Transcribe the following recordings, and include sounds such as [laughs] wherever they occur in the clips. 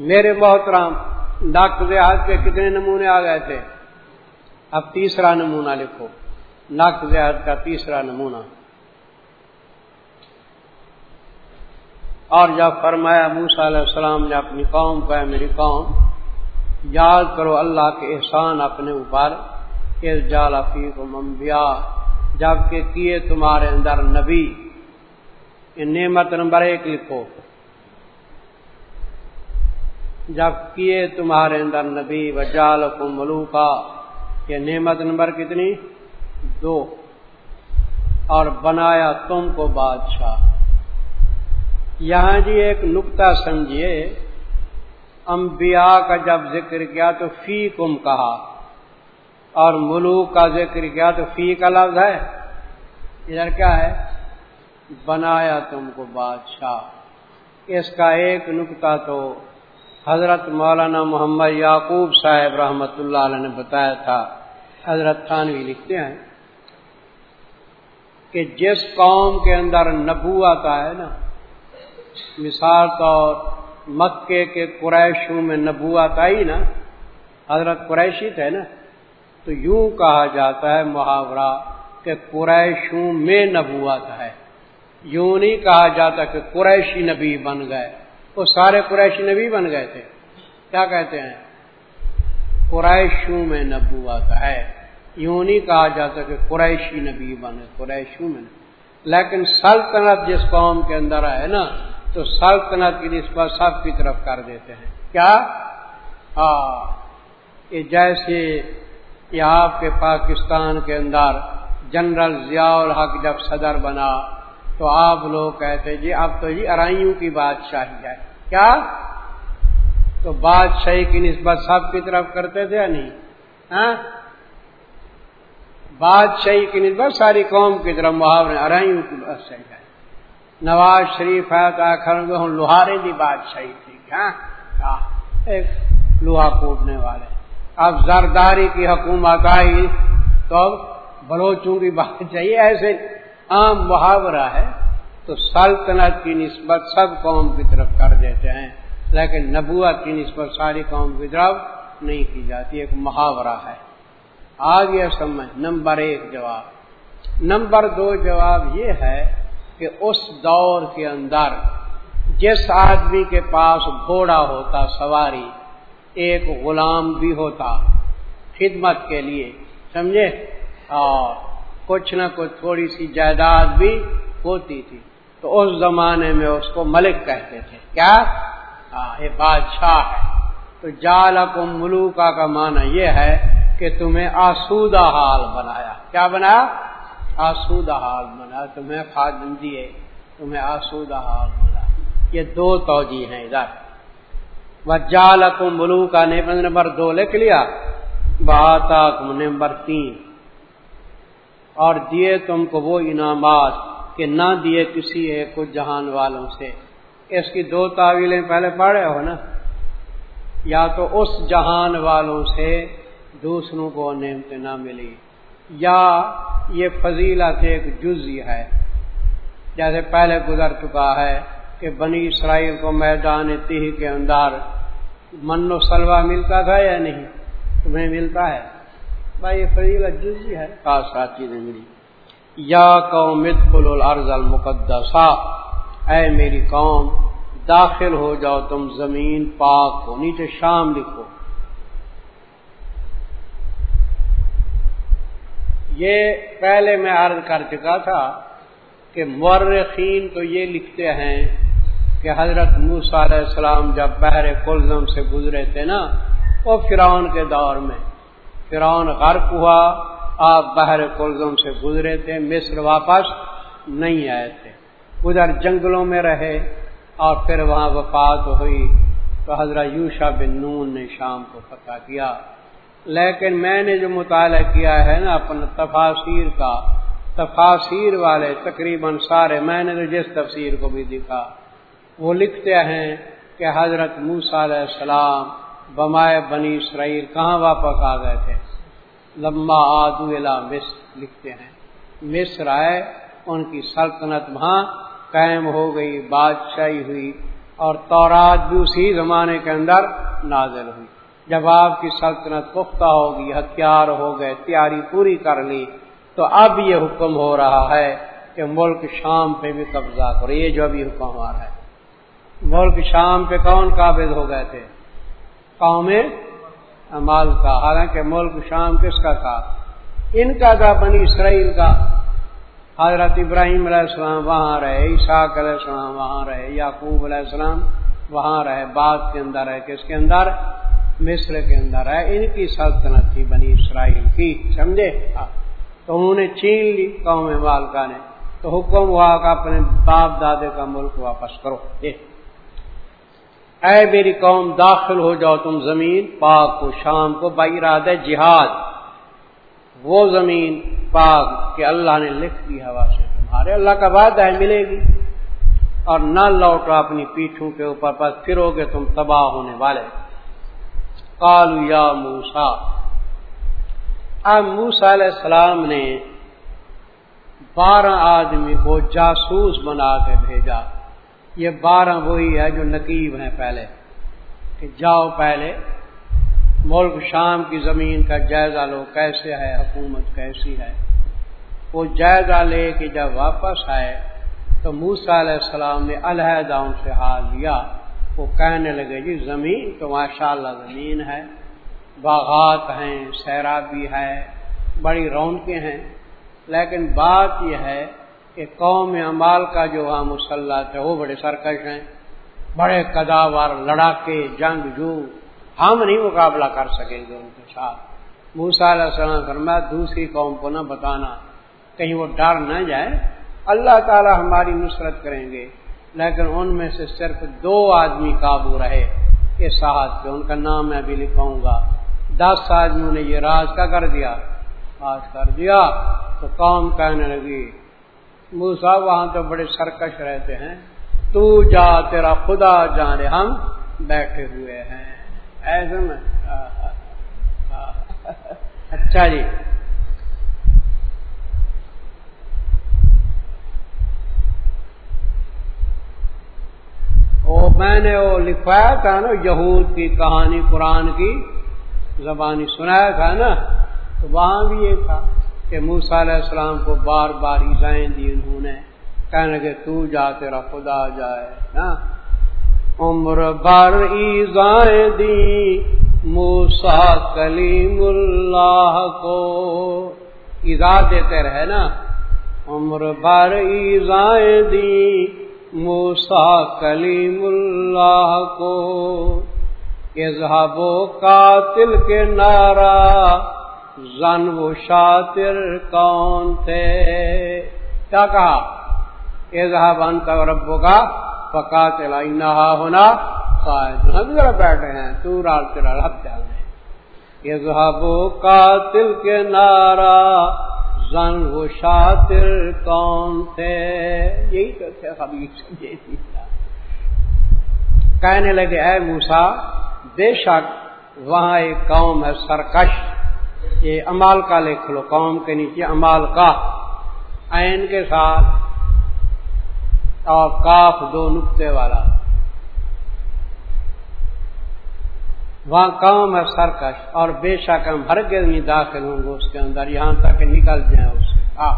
میرے محترام نقد حد کے کتنے نمونے آ گئے تھے؟ اب تیسرا نمونہ لکھو۔ نقد حد کا تیسرا نمونہ۔ اور جب فرمایا موسا علیہ السلام نے اپنی قوم کو ہے میری قوم، یاد کرو اللہ کے احسان اپنے اوپر جالفی کو ممبیا جبکہ کیے تمہارے اندر نبی۔ نعمت نمبر ایک لکھو۔ جب کیے تمہارے اندر نبی و جال کو ملوکا، یہ نعمت نمبر کتنی؟ دو۔ اور بنایا تم کو بادشاہ۔ یہاں جی ایک نقطہ سمجھیے، انبیاء کا جب ذکر کیا تو فی کم کہا، اور ملوک کا ذکر کیا تو فی کا لفظ ہے۔ ادھر کیا ہے؟ بنایا تم کو بادشاہ۔ اس کا ایک نقطہ تو حضرت مولانا محمد یعقوب صاحب رحمت اللہ علیہ نے بتایا تھا، حضرت خانوی لکھتے ہیں کہ جس قوم کے اندر نبو آتا ہے نا، مثال طور مکے کے قریشوں میں نبوت آئی نا، حضرت قریشی تھے نا، تو یوں کہا جاتا ہے محاورہ کہ قریشوں میں نبوت ہے۔ یوں نہیں کہا جاتا کہ قریشی نبی بن گئے۔ وہ سارے قریشی نبی بن گئے تھے۔ کیا کہتے ہیں؟ قریشوں میں نبوت ہے۔ یوں نہیں کہا جاتا کہ قریشی نبی بنے قریشوں میں۔ لیکن سلطنت جس قوم کے اندر ہے نا، تو سلطنت کی نسبت سب کی طرف کر دیتے ہیں۔ کیا؟ ہاں یہ جیسے یہ آپ کے پاکستان کے اندر جنرل ضیاء الحق جب صدر بنا تو آپ لوگ کہتے جی اب تو جی ارائیوں کی بادشاہی ہے۔ کیا؟ تو بادشاہی کی نسبت سب کی طرف کرتے تھے یا نہیں؟ ہاں؟ بادشاہی کی نسبت ساری قوم کی طرف محاورے، ارائیوں کی بادشاہی ہے۔ نواز شریف ہے تو آخر لوہارے کی بادشاہی تھی، کیا؟ ایک لوہا کوٹنے والے۔ اب زرداری کی حکومت آئی تو اب بلوچوں کی بات چاہیے ایسے عام محاورہ ہے، تو سلطنت کی نسبت سب قوم کی طرف کر دیتے ہیں، لیکن نبوت کی نسبت ساری قوم کی طرف نہیں کی جاتی، ایک محاورہ ہے۔ آگے سمجھ نمبر ایک جواب۔ نمبر دو جواب یہ ہے کہ اس دور کے اندر جس آدمی کے پاس گھوڑا ہوتا، سواری، ایک غلام بھی ہوتا خدمت کے لیے، سمجھے؟ اور کچھ نہ کچھ تھوڑی سی جائیداد بھی ہوتی تھی۔ تو اس زمانے میں اس کو ملک کہتے تھے۔ کیا؟ ہاں، یہ بادشاہ ہے۔ تو جال ملوکا کا معنی یہ ہے کہ تمہیں آسودہ حال بنایا۔ کیا بنایا آسودہ حال بنا۔ تمہیں خادم دیے تمہیں آسودہ حال بنا۔ یہ دو توجہ ہیں ادھر۔ وجال کو ملو کا نمبر دو لکھ لیا۔ بات نمبر تین۔ اور دیے تم کو وہ انعامات کہ نہ دیے کسی ایک کو جہان والوں سے۔ اس کی دو تعویلیں پہلے پڑھے ہو نا؟ یا تو اس جہان والوں سے دوسروں کو نعمت نہ ملی، یا یہ فضیلت ایک جزی ہے۔ جیسے پہلے گزر چکا ہے کہ بنی اسرائیل کو میدان تیہ کے اندر من و سلوا ملتا تھا یا نہیں؟ تمہیں ملتا ہے؟ بھائی یہ فضیلت جزی ہے۔ خاص چیزیں ملی۔ یا قوم الارض المقدسہ۔ اے میری قوم، داخل ہو جاؤ، تم زمین پاک ہو نیچے شام لکھو۔ یہ پہلے میں عرض کر چکا تھا کہ مورخین تو یہ لکھتے ہیں کہ حضرت موسا علیہ السلام جب بحر کلزم سے گزرے تھے نا، وہ فرعون کے دور میں۔ فرعون غرق ہوا، آپ بحر کلزم سے گزرے تھے، مصر واپس نہیں آئے تھے۔ ادھر جنگلوں میں رہے اور پھر وہاں وفات ہوئی۔ تو حضرت یوشا بن نون نے شام کو فتح کیا۔ لیکن میں نے جو مطالعہ کیا ہے نا، اپنا تفاصیر کا، تفاصیر والے تقریباً سارے میں نے تو جس تفسیر کو بھی دکھا وہ لکھتے ہیں کہ حضرت موسا علیہ السلام بمائے بنی اسرائیل کہاں واپس آ گئے تھے؟ لمبا آدو مصر لکھتے ہیں۔ مصر آئے، ان کی سلطنت وہاں قائم ہو گئی، بادشاہی ہوئی اور تورات بھی اسی زمانے کے اندر نازل ہوئی۔ جب آپ کی سلطنت پختہ ہوگی، ہتھیار ہو گئے، تیاری پوری کر لی، تو اب یہ حکم ہو رہا ہے کہ ملک شام پہ بھی قبضہ کرو۔ یہ جو ابھی حکم آ رہا ہے۔ ملک شام پہ کون قابض ہو گئے تھے؟ قوم امال کا، حالانکہ ملک شام کس کا تھا؟ ان کا تھا، بنی اسرائیل کا۔ حضرت ابراہیم علیہ السلام وہاں رہے عیساق علیہ السلام وہاں رہے، یعقوب علیہ السلام وہاں رہے، بعد کے اندر ہے کس کے اندر؟ مصر کے اندر ہے ان کی سلطنت تھی بنی اسرائیل کی، سمجھے؟ ہاں۔ تو انہوں نے چین لی قوم والکا نے۔ تو حکم ہوا کہ اپنے باپ دادے کا ملک واپس کرو۔ اے میری قوم، داخل ہو جاؤ تم زمین، پاک کو شام کو بائی بائراد جہاد۔ وہ زمین پاک کہ اللہ نے لکھ دی ہوا سے۔ تمہارے اللہ کا وعدہ ہے، ملے گی۔ اور نہ لوٹو اپنی پیٹھوں کے اوپر پر پھرو گے تم تباہ ہونے والے۔ کالو یا موسا اب موسا علیہ السلام نے بارہ آدمی کو جاسوس بنا کے بھیجا۔ یہ بارہ وہی ہے جو نقیب ہیں پہلے، کہ جاؤ پہلے، ملک شام کی زمین کا جائزہ لو، کیسے ہے، حکومت کیسی ہے؟ وہ جائزہ لے کے جب واپس آئے تو موسا علیہ السلام نے علیحدہ ان سے حال لیا۔ وہ کہنے لگے جی زمین تو ماشاء اللہ زمین ہے، باغات ہیں، سیرابی ہے، بڑی رونقیں ہیں، لیکن بات یہ ہے کہ قوم امال کا جو وہاں مسلح ہے، وہ بڑے سرکش ہیں، بڑے کداور لڑاکے، جنگ، جو، ہم نہیں مقابلہ کر سکیں گے ان کے ساتھ۔ موسا علیہ السلام فرما دوسری قوم کو نہ بتانا، کہیں وہ ڈر نہ جائے۔ اللہ تعالی ہماری نصرت کریں گے، لیکن ان میں سے صرف دو آدمی قابو رہے اس پہ ان کا نام میں بھی لکھاؤں گا۔ دس آدمیوں نے یہ راز کا کر دیا آج کر دیا، تو قوم کہنے لگی موسا وہاں تو بڑے سرکش رہتے ہیں۔ تو جا تیرا خدا جانے ہم بیٹھے ہوئے ہیں۔ ایسے میں اچھا جی۔ وہ میں نے وہ لکھوایا تھا نا یہود کی کہانی قرآن کی زبانی، سنایا تھا نا؟ تو وہاں بھی یہ تھا۔ کہ موسا علیہ السلام کو بار بار ایزائیں دی انہوں نے، کہنے کہ تو جا، تیرا خدا جائے، نا؟ عمر بار ایزائیں دی موسا کلیم اللہ کو۔ ایزا دیتے رہے، نا؟ عمر بار ایزائیں دی موسا کلیم اللہ کو۔ اظہب و قاتل کے نعرہ زن و شاطر کون تھے؟ کیا کہا؟ اظہب بن ربو کا پکا چلا نہا ہونا ذرا بیٹھے ہیں، تو رات تیرا رب چل اظہب و قاتل کے نعرہ زن و شاطر کون تھے؟ یہی تو تھے خبیب کہنے لگے، اے موسا بے شک وہاں ایک قوم ہے سرکش۔ یہ امال کا لکھ لو، قوم کے نیچے امال کا۔ عین کے ساتھ اور کاف دو نقطے والا۔ وہاں قوم ہے سرکش اور بے شک ہم ہر گرمی داخل ہوں گے اس کے اندر، یہاں تک نکل جائیں اس سے ہاں،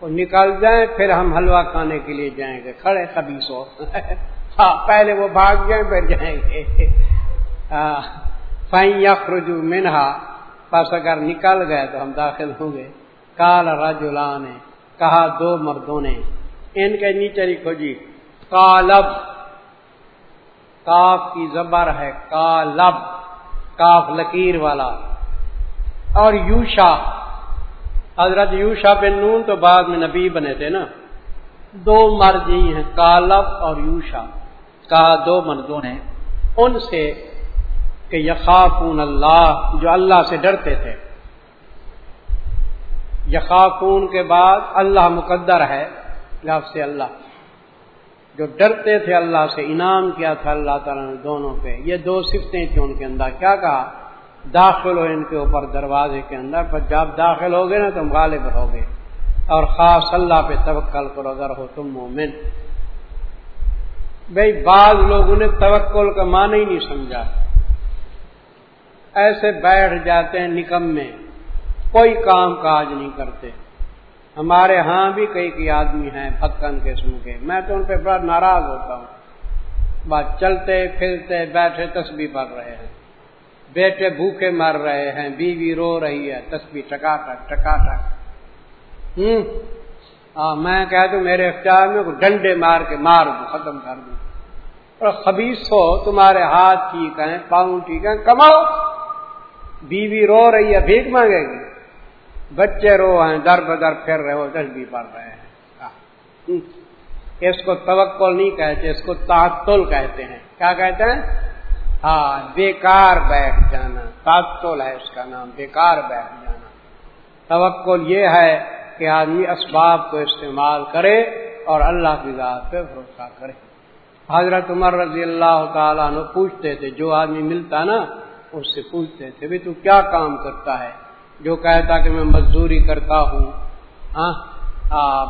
وہ نکل جائیں پھر ہم حلوہ کھانے کے لیے جائیں گے۔ کھڑے کبھی سو [laughs] ہاں پہلے وہ بھاگ جائیں، پھر جائیں گے۔ [laughs] ہاں، فائن یا خرجو منہا پس اگر نکل گئے تو ہم داخل ہوں گے۔ کال رجلا نے کہا دو مردوں نے۔ ان کے نیچے لکھو جی کالب کاف کی زبر ہے کالب کاف لکیر والا۔ اور یوشا۔ حضرت یوشا بن نون تو بعد میں نبی بنے تھے نا۔ دو مرد ہی ہیں کالب اور یوشا۔ کہا دو مردوں نے، ان سے کہ یقافون اللہ، جو اللہ سے ڈرتے تھے۔ یقافون کے بعد اللہ مقدر ہے، لفظ سے اللہ۔ جو ڈرتے تھے، اللہ سے انعام کیا تھا اللہ تعالیٰ نے دونوں پہ۔ یہ دو سفتیں تھیں ان کے اندر۔ کیا کہا؟ داخل ہو ان کے اوپر، دروازے کے اندر۔ پر جب داخل ہو گئے نا، تم غالب رہو گے اور خاص اللہ پہ توکل کرو، اگر ہو تم مومن۔ بھائی بعض لوگوں نے توکل کا معنی ہی نہیں سمجھا۔ ایسے بیٹھ جاتے ہیں نکم میں، کوئی کام کاج نہیں کرتے۔ ہمارے ہاں بھی کئی کئی آدمی ہیں پکن قسم کے۔ میں تو ان پہ بڑا ناراض ہوتا ہوں۔ بس چلتے، پھرتے، بیٹھے، تسبیح پڑھ رہے ہیں۔ بیٹے بھوکے مر رہے ہیں، بیوی رو رہی ہے، تسبیح ٹکا ٹک ٹکا ٹک۔ ہوں؟ میں کہہ دوں، میرے اختیار میں ڈنڈے مار کے مار دوں، ختم کر دوں۔ اور خبیص ہو، تمہارے ہاتھ ٹھیک ہیں، پاؤں ٹھیک ہیں، کماؤ۔ بیوی رو رہی ہے بھیک مانگے گی۔ بچے رو ہیں، در بدر پھر رہے ہو تسبیح پڑھ رہے ہیں۔ اس کو توکل نہیں کہتے، اس کو تعطل کہتے ہیں۔ کیا کہتے ہیں؟ ہاں بیکار بیٹھ جانا۔ تعطل ہے اس کا نام، بیکار بیٹھ جانا۔ توکل یہ ہے کہ آدمی اسباب کو استعمال کرے اور اللہ کی ذات پہ بھروسہ کرے۔ حضرت عمر رضی اللہ تعالیٰ نے پوچھتے تھے، جو آدمی ملتا نا اس سے پوچھتے تھے بھی تو کیا کام کرتا ہے؟ جو کہتا کہ میں مزدوری کرتا ہوں ہاں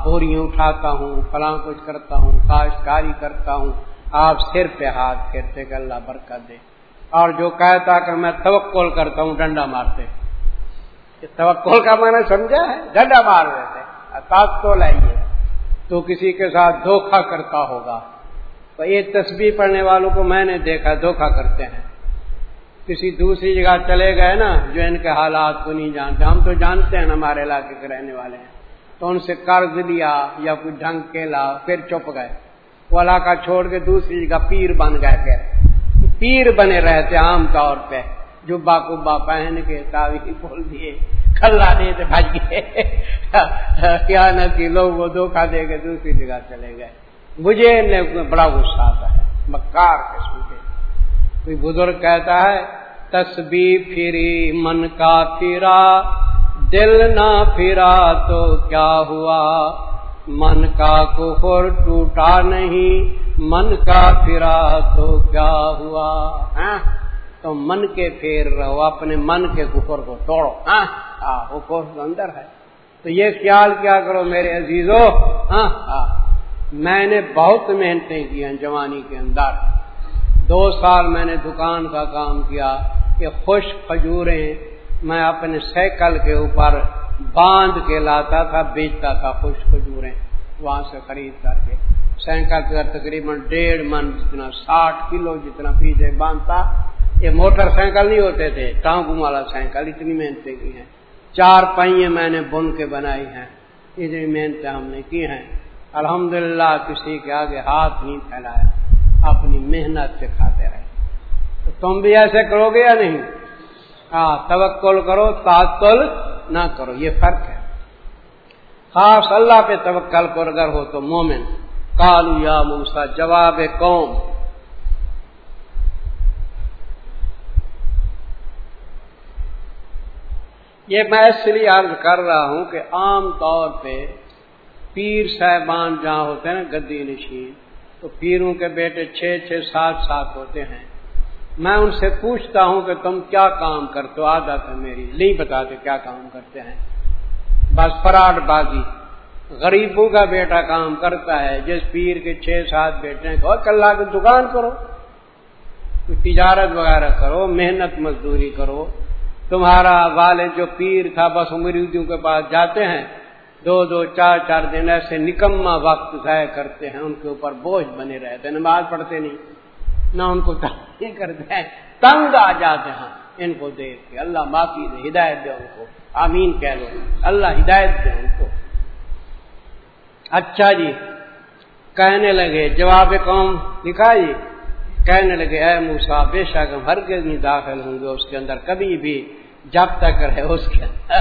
بوریاں اٹھاتا ہوں، فلاں کچھ کرتا ہوں، کاشتکاری کرتا ہوں، آپ سر پہ ہاتھ پھیرتے کہ اللہ برکت دے۔ اور جو کہتا کہ میں توکل کرتا ہوں، ڈنڈا مارتے۔ توکل کا میں نے سمجھا ہے؟ ڈنڈا مار دیتے۔ تو لائیے تو کسی کے ساتھ دھوکھا کرتا ہوگا۔ تو یہ تصویر پڑھنے والوں کو میں نے دیکھا دھوکھا کرتے ہیں۔ کسی دوسری جگہ چلے گئے نا، جو ان کے حالات کو نہیں جانتے۔ ہم تو جانتے ہیں ہمارے علاقے کے رہنے والے۔ ہیں تو ان سے قرض لیا یا کوئی ڈھنگ کے لا پھر چپ گئے۔ وہ علاقہ چھوڑ کے دوسری جگہ پیر بن گئے پھر پیر بنے رہتے عام طور پہ۔ جو باقوبا پہن کے تاوی بول دیے۔ کھلا دے تو بج گئے کیا نہ کہ لوگ وہ دھوکھا دے کے دوسری جگہ چلے گئے۔ مجھے بڑا غصہ آتا ہے۔ مکار قسم کے۔ کوئی بزرگ کہتا ہے تسبیح پھری، من کا پھرا، دل نہ پھرا تو کیا ہوا؟ من کا کفر ٹوٹا نہیں، من کا پھرا تو کیا ہوا؟ ہاں؟ تو من کے پھیر رہو، اپنے من کے کفر کو توڑو۔ ہاں؟, ہاں، کفر اندر ہے۔ تو یہ خیال کیا کرو میرے عزیزو؟ ہاں؟, ہاں۔ میں نے بہت محنتیں کی ہیں جوانی کے اندر۔ دو سال میں نے دکان کا کام کیا۔ کہ خوش کھجوریں میں اپنے سائیکل کے اوپر باندھ کے لاتا تھا، بیچتا تھا خوش کھجوریں وہاں سے خرید کر کے۔ سائیکل کا تقریباً ڈیڑھ من جتنا، ساٹھ کلو جتنا پیچھے باندھتا۔ یہ موٹر سائیکل نہیں ہوتے تھے ٹانگوں والا سائیکل اتنی محنتیں کی ہیں۔ چار پہیے میں نے بن کے بنائی ہیں۔ اتنی محنتیں ہم نے کی ہیں۔ الحمدللہ کسی کے آگے ہاتھ نہیں پھیلایا، اپنی محنت سے کھاتے رہے۔ تو تم بھی ایسے کرو گے یا نہیں؟ ہاں توکل کرو، تعطل نہ کرو، یہ فرق ہے۔ خاص اللہ پہ توکل کر، اگر ہو تو مومن۔ کالو یا موسا جواب قوم۔ یہ میں اس لیے عرض کر رہا ہوں کہ عام طور پہ پیر صاحبان جہاں ہوتے ہیں نا، گدی نشین، تو پیروں کے بیٹے چھ چھ سات سات ہوتے ہیں۔ میں ان سے پوچھتا ہوں کہ تم کیا کام کرتے ہو؟ عادت ہے میری، نہیں بتاتے کیا کام کرتے ہیں۔ بس فراڈ بازی۔ غریبوں کا بیٹا کام کرتا ہے، جس پیر کے چھ سات بیٹے ہیں کل کی دکان کرو تجارت وغیرہ کرو، محنت مزدوری کرو۔ تمہارا والد جو پیر تھا، بس امریدیوں کے پاس جاتے ہیں۔ دو دو چار چار دن ایسے نکما وقت ضائع کرتے ہیں، ان کے اوپر بوجھ بنے رہتے نماز پڑھتے نہیں۔ نہ ان کو تنگ کرتے ہیں تنگ آ جاتے ہیں۔ ان کو دیکھ کے اللہ معافی دے، ہدایت دے ان کو۔ آمین کہہ لو۔ اللہ ہدایت دے ان کو۔ اچھا جی کہنے لگے، جواب قوم، لکھا جی۔ کہنے لگے، اے موسا بے شک ہم ہر نہیں داخل ہوں گے، اس کے اندر کبھی بھی جب تک رہے، اس کے اندر۔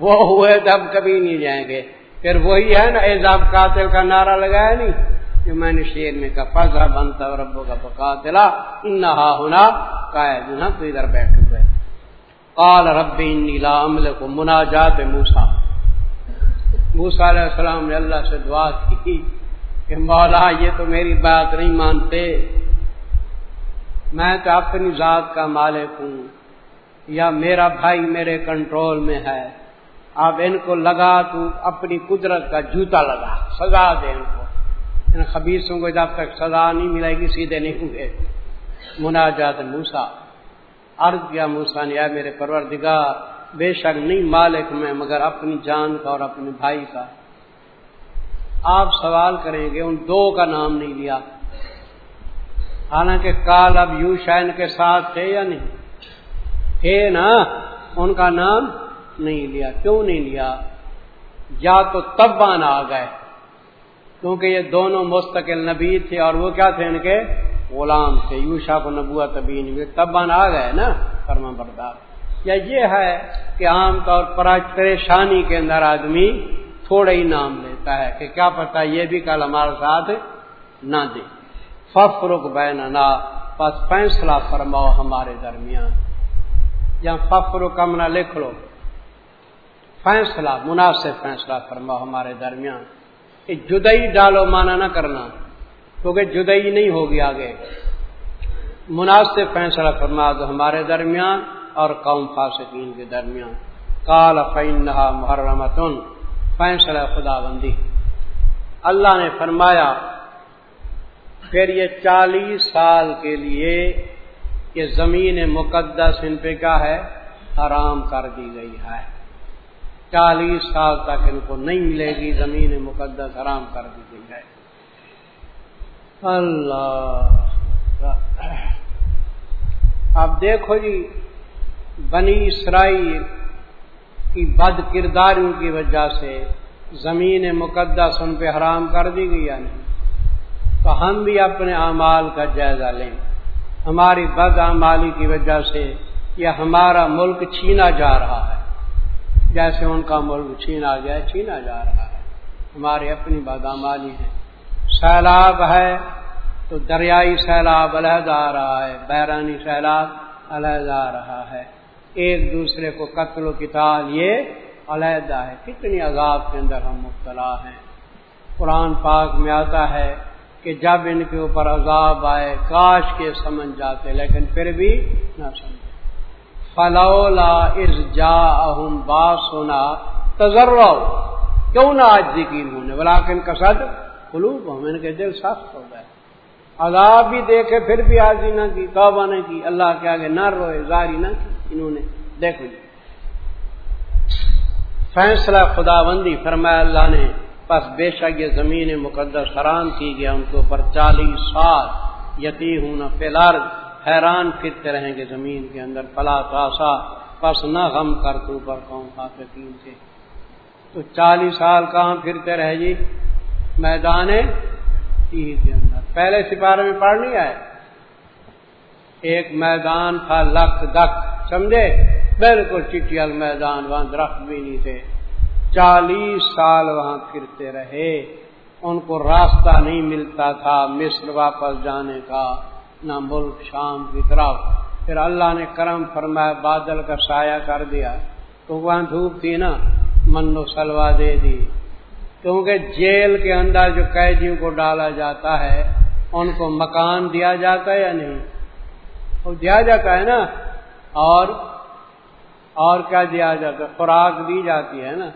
وہ ہوئے تب کبھی نہیں جائیں گے۔ پھر وہی ہے نا ایزاب قاتل کا نعرہ لگایا نہیں؟ جو میں نے شیر میں کہا پذا بنتا اور ربو کا بکا دلا انہا ہونا قائد نہ تو ادھر بیٹھ ہوئے قال ربی نیلا عمل کو مناجات موسا موسا علیہ السلام نے اللہ سے دعا کی کہ مولا، یہ تو میری بات نہیں مانتے۔ میں تو اپنی ذات کا مالک ہوں، یا میرا بھائی میرے کنٹرول میں ہے۔ اب ان کو لگا تو اپنی قدرت کا جوتا لگا، سزا دے ان کو۔ ان خبیصوں کو جب تک سزا نہیں ملے گی، سیدھے نہیں ہوں گے مناجات موسا عرض کیا موسا نے میرے پروردگار، بے شک نہیں مالک میں، مگر اپنی جان کا اور اپنے بھائی کا۔ آپ سوال کریں گے، ان دو کا نام نہیں لیا۔ حالانکہ کال اب یو شائن کے ساتھ تھے یا نہیں؟ تھے نا، ان کا نام نہیں لیا۔ کیوں نہیں لیا؟ یا تو تب آ گئے۔ کیونکہ یہ دونوں مستقل نبی تھے اور وہ کیا تھے ان کے؟ غلام تھے۔ یوشا کو نبوا تبھی نہیں آ گئے نا فرما بردار یا یہ ہے کہ عام طور پر پریشانی کے اندر آدمی تھوڑا ہی نام لیتا ہے کہ کیا پتا یہ بھی کل ہمارے ساتھ نہ دے۔ ففرق بین نا بس فیصلہ فرماؤ ہمارے درمیان۔ یا ففرو کمنا لکھ لو۔ فیصلہ، مناسب فیصلہ فرماؤ ہمارے درمیان۔ کہ جدئی ڈالو مانا نہ کرنا، کیونکہ جدئی نہیں ہوگی آگے۔ مناسب فیصلہ فرما دو ہمارے درمیان اور قوم فاسقین کے درمیان۔ کال فین محرمتن فیصلہ خدا بندی اللہ نے فرمایا، پھر یہ چالیس سال کے لیے یہ زمین مقدس ان پہ کیا ہے؟ حرام کر دی گئی ہے۔ چالیس سال تک ان کو نہیں ملے گی، زمین مقدس حرام کر دی گئی ہے۔ اللہ۔ اب دیکھو جی بنی اسرائیل کی بد کرداریوں کی وجہ سے زمین مقدس ان پہ حرام کر دی گئی یا نہیں؟ تو ہم بھی اپنے اعمال کا جائزہ لیں۔ ہماری بد اعمالی کی وجہ سے یہ ہمارا ملک چھینا جا رہا ہے۔ جیسے ان کا ملک چھینا گیا چھینا جا رہا ہے۔ ہماری اپنی بد امالی ہے سیلاب ہے تو دریائی سیلاب علیحدہ آ رہا ہے، بیرانی سیلاب علیحدہ آ رہا ہے۔ ایک دوسرے کو قتل و کتاب یہ علیحدہ ہے۔ کتنی عذاب کے اندر ہم مبتلا ہیں۔ قرآن پاک میں آتا ہے کہ جب ان کے اوپر عذاب آئے، کاش کے سمجھ جاتے، لیکن پھر بھی نہ سمجھے۔ فلولا اس جا اہم با سونا تجر کیوں نہ آج یقین ہونے؟ بلاکن کا سد قلوب ہوں ان کے دل سخت ہو گئے۔ عذاب بھی دیکھے، پھر بھی حاضری نہ کی، توبہ نہ کی، اللہ کے آگے نہ روئے، زاری نہ کی۔ انہوں نے دیکھو جی۔ فیصلہ خدا بندی فرمایا، اللہ نے بس بے شک یہ زمین مقدس حرام کی گیا ان کے اوپر چالیس سال یتی ہوں نہ فیلار حیران پھرتے رہیں گے زمین کے اندر پلا تاسا، پس نہ غم کر تو پر قوم فاقین سے۔ تو چالیس سال کہاں پھرتے رہے جی؟ میدان کے اندر۔ پہلے سپارے میں پڑھ نہیں آئے؟ ایک میدان تھا لک دک سمجھے؟ بالکل چٹیل میدان، وہاں درخت بھی نہیں تھے۔ چالیس سال وہاں پھرتے رہے۔ ان کو راستہ نہیں ملتا تھا، مصر واپس جانے کا۔ نہ ملک شام کی طرف۔ پھر اللہ نے کرم فرمایا، بادل کا سایہ کر دیا۔ تو وہاں دھوپ تھی نا من و سلوا دے دی۔ کیونکہ جیل کے اندر جو قیدیوں کو ڈالا جاتا ہے، ان کو مکان دیا جاتا ہے یا نہیں؟ وہ دیا جاتا ہے نا۔ اور اور کیا دیا جاتا ہے؟ خوراک دی جاتی ہے نا۔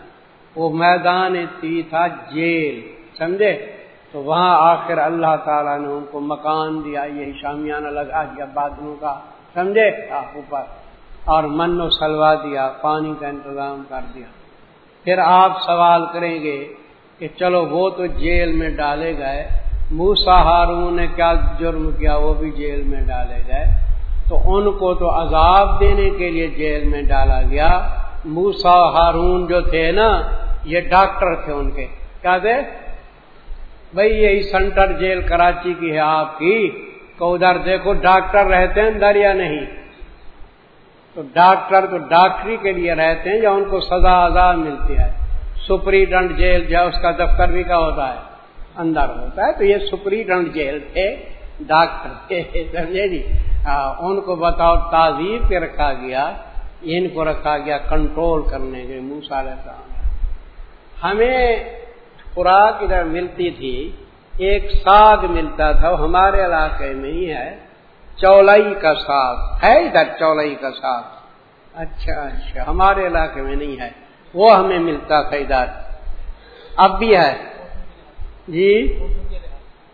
وہ میدان تھی، تھا جیل۔ سمجھے؟ تو وہاں آخر اللہ تعالیٰ نے ان کو مکان دیا یہی شامیانہ لگا دیا بادلوں کا۔ سمجھے؟ اوپر۔ اور من و سلوا دیا، پانی کا انتظام کر دیا۔ پھر آپ سوال کریں گے کہ چلو وہ تو جیل میں ڈالے گئے۔ موسا ہارون نے کیا جرم کیا؟ وہ بھی جیل میں ڈالے گئے۔ تو ان کو تو عذاب دینے کے لیے جیل میں ڈالا گیا۔ موسا ہارون جو تھے نا، یہ ڈاکٹر تھے ان کے۔ کیا تھے؟ بھائی یہی سینٹر جیل کراچی کی ہے آپ کی، تو ادھر دیکھو ڈاکٹر رہتے ہیں اندر یا نہیں۔ تو ڈاکٹر تو ڈاکٹری کے لیے رہتے ہیں، یا ان کو سزا آزاد ملتی ہے۔ سپریڈنٹ جیل جو اس کا دفتر بھی کا ہوتا ہے؟ اندر ہوتا ہے۔ تو یہ سپریڈنٹ جیل تھے ڈاکٹر تھے جی؟ ہاں، ان کو بتاؤ تعزیب کے رکھا گیا۔ ان کو رکھا گیا کنٹرول کرنے کے منہ سارے ہمیں خوراک ادھر ملتی تھی، ایک ساگ ملتا تھا، وہ ہمارے علاقے میں ہی ہے۔ چولائی کا ساگ ہے ادھر، چولائی کا ساگ۔ اچھا اچھا ہمارے علاقے میں نہیں ہے۔ وہ ہمیں ملتا تھا ادھر۔ اب بھی ہے۔ جی؟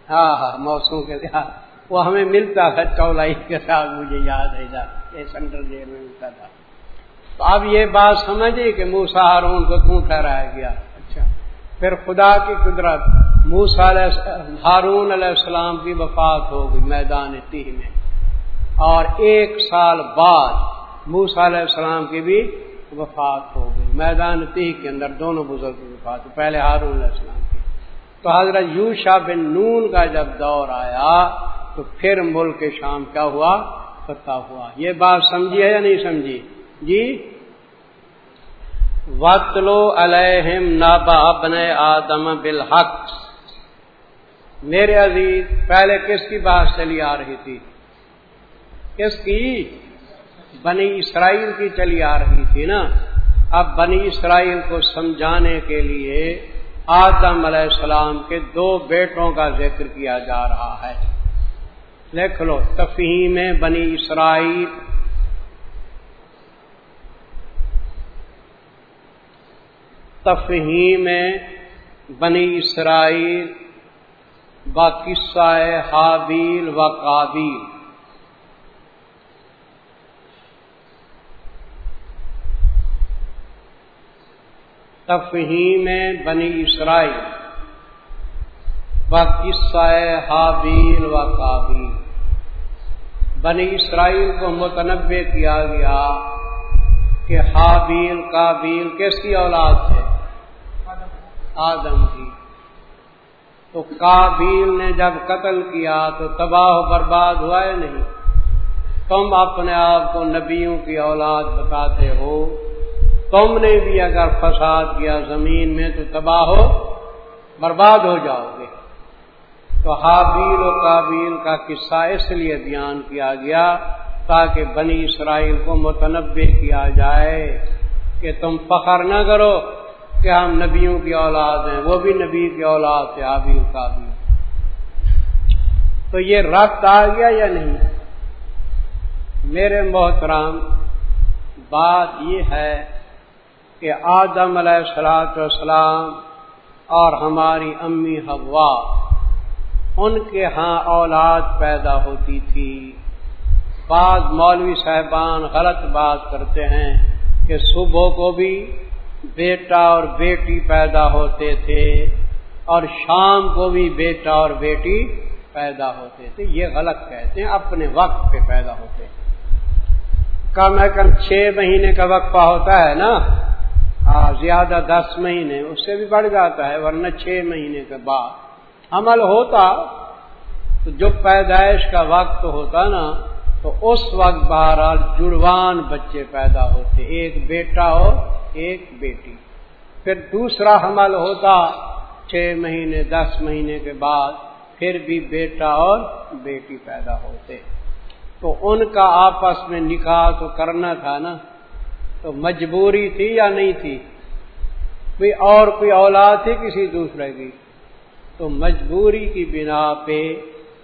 ہاں ہاں موسم کے ساتھ وہ ہمیں ملتا تھا چولائی کے ساتھ، مجھے یاد ہے ادھر۔ یہ سینٹرل جیل میں ملتا تھا۔ تو اب یہ بات سمجھے کہ موسا ہارون کو کیوں ٹھہرایا گیا؟ پھر خدا کی قدرت موسا ہارون علیہ السلام کی وفات ہو گئی میدان تیہ میں۔ اور ایک سال بعد موسا علیہ السلام کی بھی وفات ہو گئی۔ میدان تیہ کے اندر دونوں بزرگ کی وفات پہلے ہارون علیہ السلام کی۔ تو حضرت یوشا بن نون کا جب دور آیا، تو پھر ملک شام کیا ہوا؟ فتح ہوا۔ یہ بات سمجھی ہے یا نہیں سمجھی؟ جی وطلو علیہم نابا ابن آدم بالحق۔ میرے عزیز، پہلے کس کی بات چلی آ رہی تھی؟ کس کی؟ بنی اسرائیل کی چلی آ رہی تھی نا۔ اب بنی اسرائیل کو سمجھانے کے لیے آدم علیہ السلام کے دو بیٹوں کا ذکر کیا جا رہا ہے۔ لکھ لو، تفہیم بنی اسرائیل تفہیم بنی اسرائیل با قصہ حابیل و قابیل۔ تفہیم بنی اسرائیل و قصہ حابیل و قابیل۔ بنی اسرائیل کو متنوع کیا گیا کہ حابیل کابیل کس کی اولاد تھے؟ آدم کی۔ تو کابیل نے جب قتل کیا تو تباہ و برباد ہوا ہے نہیں؟ تم اپنے آپ کو نبیوں کی اولاد بتاتے ہو۔ تم نے بھی اگر فساد کیا زمین میں تو تباہ ہو برباد ہو جاؤ گے۔ تو حابیل و کابیل کا قصہ اس لیے بیان کیا گیا تاکہ بنی اسرائیل کو متنوع کیا جائے کہ تم فخر نہ کرو۔ کہ ہم نبیوں کی اولاد ہیں، وہ بھی نبی کی اولاد تھے حابیل کابیل تو یہ ربط آ گیا یا نہیں؟ میرے محترام بات یہ ہے کہ آدم علیہ السلاۃ والسلام اور ہماری امی ہوا ان کے ہاں اولاد پیدا ہوتی تھی۔ بعض مولوی صاحبان غلط بات کرتے ہیں کہ صبح کو بھی بیٹا اور بیٹی پیدا ہوتے تھے اور شام کو بھی بیٹا اور بیٹی پیدا ہوتے تھے۔ یہ غلط کہتے ہیں، اپنے وقت پہ پیدا ہوتے کم ہے کم چھ مہینے کا وقفہ ہوتا ہے نا؟ ہاں زیادہ دس مہینے، اس سے بھی بڑھ جاتا ہے، ورنہ چھ مہینے کے بعد۔ عمل ہوتا تو جو پیدائش کا وقت ہوتا نا تو اس وقت بہرحال جڑوان بچے پیدا ہوتے، ایک بیٹا ہو ایک بیٹی۔ پھر دوسرا حمل ہوتا چھ مہینے، دس مہینے کے بعد پھر بھی بیٹا اور بیٹی پیدا ہوتے۔ تو ان کا آپس میں نکاح تو کرنا تھا نا، تو مجبوری تھی یا نہیں تھی؟ کوئی اور، کوئی اولاد تھی کسی دوسرے کی؟ تو مجبوری کی بنا پہ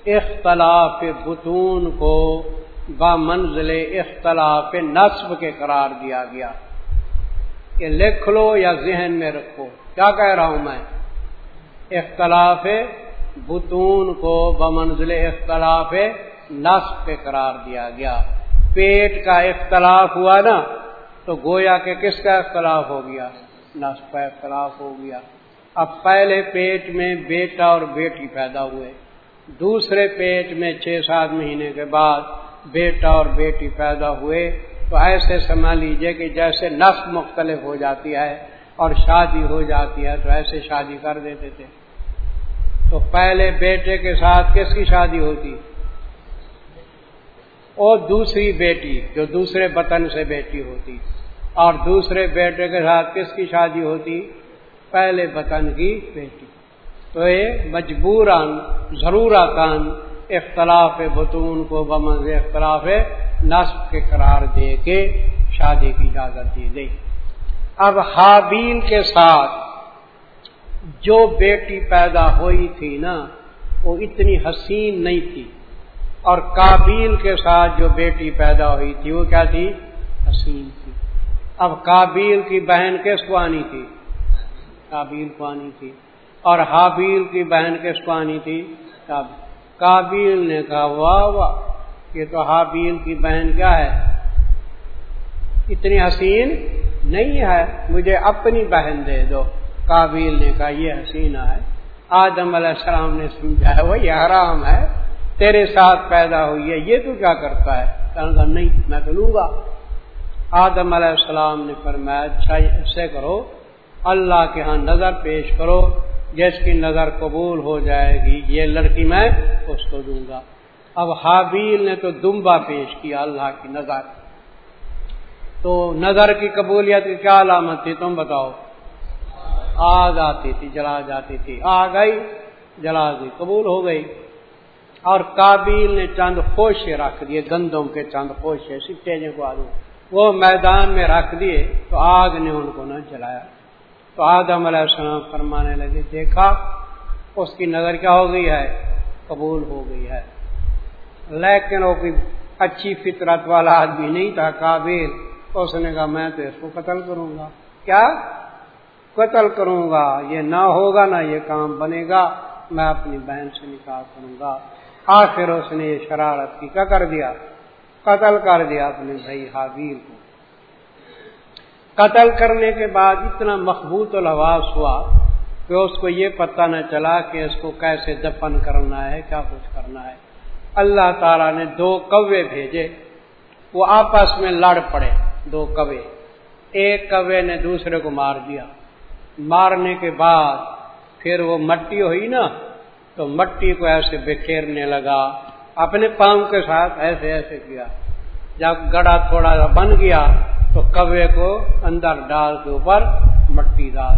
اختلاف بتون کو با منزل اختلاف نصب کے قرار دیا گیا۔ کہ لکھ لو یا ذہن میں رکھو۔ کیا کہہ رہا ہوں میں؟ اختلاف بتون کو بمنزل اختلاف نصب پہ قرار دیا گیا۔ پیٹ کا اختلاف ہوا نا، تو گویا کہ کس کا اختلاف ہو گیا؟ نصب کا اختلاف ہو گیا۔ اب پہلے پیٹ میں بیٹا اور بیٹی پیدا ہوئے۔ دوسرے پیٹ میں چھ سات مہینے کے بعد بیٹا اور بیٹی پیدا ہوئے، تو ایسے سمجھ لیجیے کہ جیسے نف مختلف ہو جاتی ہے اور شادی ہو جاتی ہے، تو ایسے شادی کر دیتے تھے۔ تو پہلے بیٹے کے ساتھ کس کی شادی ہوتی؟ اور دوسری بیٹی، جو دوسرے بطن سے بیٹی ہوتی۔ اور دوسرے بیٹے کے ساتھ کس کی شادی ہوتی؟ پہلے بطن کی بیٹی۔ تو یہ مجبوراً، ضرورتاً اختلاف بتون کو بمز اختلاف نصب کے قرار دے کے شادی کی اجازت دی گئی۔ اب حابیل کے ساتھ جو بیٹی پیدا ہوئی تھی نا، وہ اتنی حسین نہیں تھی۔ اور کابیل کے ساتھ جو بیٹی پیدا ہوئی تھی، وہ کیا تھی؟ حسین تھی۔ اب کابیل کی بہن کس کو آنی تھی؟ کابیل کو آنی تھی۔ اور حابیل کی بہن کس کو آنی تھی؟ کابیل نے کہا، واہ واہ، یہ تو حابیل کی بہن کیا ہے؟ اتنی حسین نہیں ہے، مجھے اپنی بہن دے دو۔ کابیل نے کہا، یہ حسینہ ہے۔ آدم علیہ السلام نے سمجھا ہے وہ یہ حرام ہے، تیرے ساتھ پیدا ہوئی ہے، یہ تو کیا کرتا ہے؟ نہیں، میں تو لوں گا۔ آدم علیہ السلام نے فرمایا اچھا ایسے کرو، اللہ کے ہاں نظر پیش کرو۔ جس کی نظر قبول ہو جائے گی، یہ لڑکی میں اس کو دوں گا۔ اب حابیل نے تو دمبا پیش کیا اللہ کی نظر۔ تو نظر کی قبولیت کی کیا علامت تھی؟ تم بتاؤ۔ آگ آتی تھی، جلا جاتی تھی۔ آ گئی، جلا گئی قبول ہو گئی۔ اور کابیل نے چند خوشے رکھ دیے، گندم کے چند خوشے سکے کو آدھو وہ میدان میں رکھ دیے تو آگ نے ان کو نہ جلایا۔ تو آدم علیہ السلام فرمانے لگے، دیکھا، اس کی نظر کیا ہو گئی ہے؟ قبول ہو گئی ہے۔ لیکن وہ کوئی اچھی فطرت والا آدمی نہیں تھا کابل اس نے کہا، میں تو اس کو قتل کروں گا۔ کیا؟ قتل کروں گا۔ یہ نہ ہوگا، نہ یہ کام بنے گا۔ میں اپنی بہن سے نکاح کروں گا۔ آخر اس نے یہ شرارت کی، کیا کر دیا؟ قتل کر دیا اپنے بھائی حابیل کو۔ قتل کرنے کے بعد اتنا مخبوط الحواس ہوا کہ اس کو یہ پتہ نہ چلا کہ اس کو کیسے دفن کرنا ہے، کیا کچھ کرنا ہے۔ اللہ تعالی نے دو کوے بھیجے۔ وہ آپس میں لڑ پڑے دو کوے۔ ایک کوے نے دوسرے کو مار دیا۔ مارنے کے بعد پھر وہ مٹی ہوئی نا، تو مٹی کو ایسے بکھیرنے لگا۔ اپنے پاؤں کے ساتھ ایسے ایسے کیا۔ جب گڑا تھوڑا سا بن گیا تو کوے کو اندر ڈال کے اوپر مٹی ڈال۔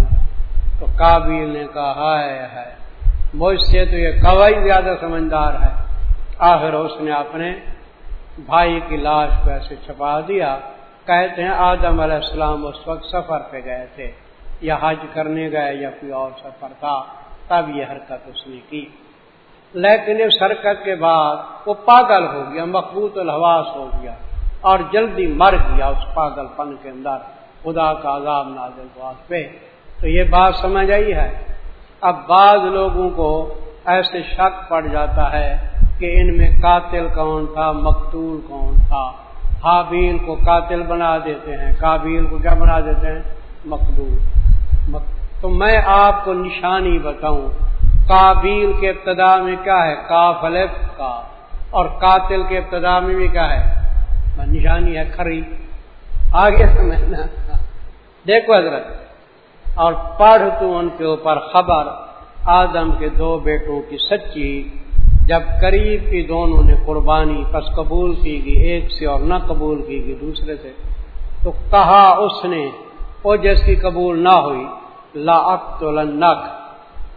تو کابل نے کہا ہے مجھ سے تو یہ کوئی زیادہ سمجھدار ہے۔ آخر اس نے اپنے بھائی کی لاش کو ایسے چھپا دیا۔ کہتے ہیں، آدم علیہ السلام اس وقت سفر پہ گئے تھے۔ یا حج کرنے گئے یا کوئی اور سفر تھا۔ تب یہ حرکت اس نے کی۔ لیکن اس حرکت کے بعد وہ پاگل ہو گیا مقبوط الحواس ہو گیا۔ اور جلدی مر گیا اس پاگل پن کے اندر۔ خدا کا عذاب نازل پہ۔ تو یہ بات سمجھ آئی ہے۔ اب بعض لوگوں کو ایسے شک پڑ جاتا ہے کہ ان میں قاتل کون تھا، مقتول کون تھا۔ حابیل کو قاتل بنا دیتے ہیں۔ کابیل کو کیا بنا دیتے ہیں؟ مقدول تو میں آپ کو نشانی بتاؤں۔ کابیل کے ابتدا میں کیا ہے؟ کاف الف کا۔ اور قاتل کے ابتدا میں بھی کیا ہے؟ نشانی ہے کھری آگے سمجھنا دیکھو حضرت، اور پڑھ تو ان کے اوپر خبر، آدم کے دو بیٹوں کی سچی۔ جب قریب کی دونوں نے قربانی، پس قبول کی گئی ایک سے اور نہ قبول کی گئی دوسرے سے، تو کہا اس نے وہ جس کی قبول نہ ہوئی، لا لنک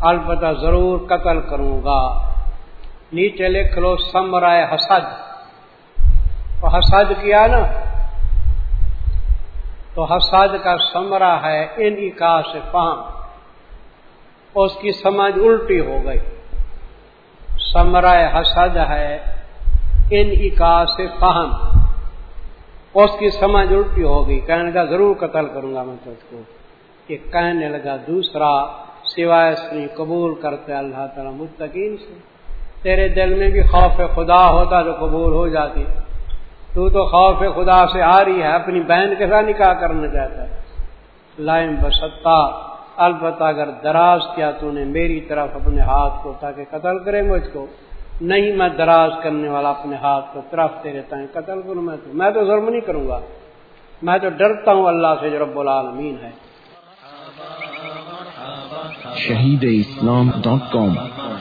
البتہ ضرور قتل کروں گا۔ نیچے لکھ لو، سمرائے حسد۔ حسد کیا نا؟ تو حسد کا سمرا ہے ان اکا سے فہم۔ اس کی سمجھ الٹی ہو گئی۔ سمرا حسد ہے ان اکا سے فہم۔ اس کی سمجھ الٹی ہو گئی۔ کہنے کا ضرور قتل کروں گا میں تو اس کو۔ یہ کہنے لگا، دوسرا سوائے سنی قبول کرتے اللہ تعالیٰ مستقین سے۔ تیرے دل میں بھی خوف خدا ہوتا تو قبول ہو جاتی۔ تو تو خوف خدا سے آ رہی ہے، اپنی بہن کے ساتھ نکاح کرنا چاہتا ہے۔ لائم بستا البتہ اگر دراز کیا تو نے میری طرف اپنے ہاتھ کو تاکہ قتل کرے مجھ کو۔ نہیں، میں دراز کرنے والا اپنے ہاتھ کو طرف تیرے تائیں قتل کروں، میں تو میں تو ظلم نہیں کروں گا۔ میں تو ڈرتا ہوں اللہ سے جو رب العالمین ہے۔ شہید اسلام ڈاٹ کام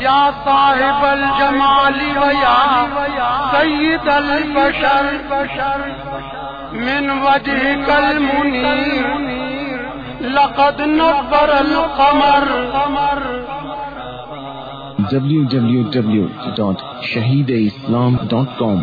یا صاحب الجمال ویا سید البشر من وجهك المنير لقد نبر القمر۔ www.shahideislam.com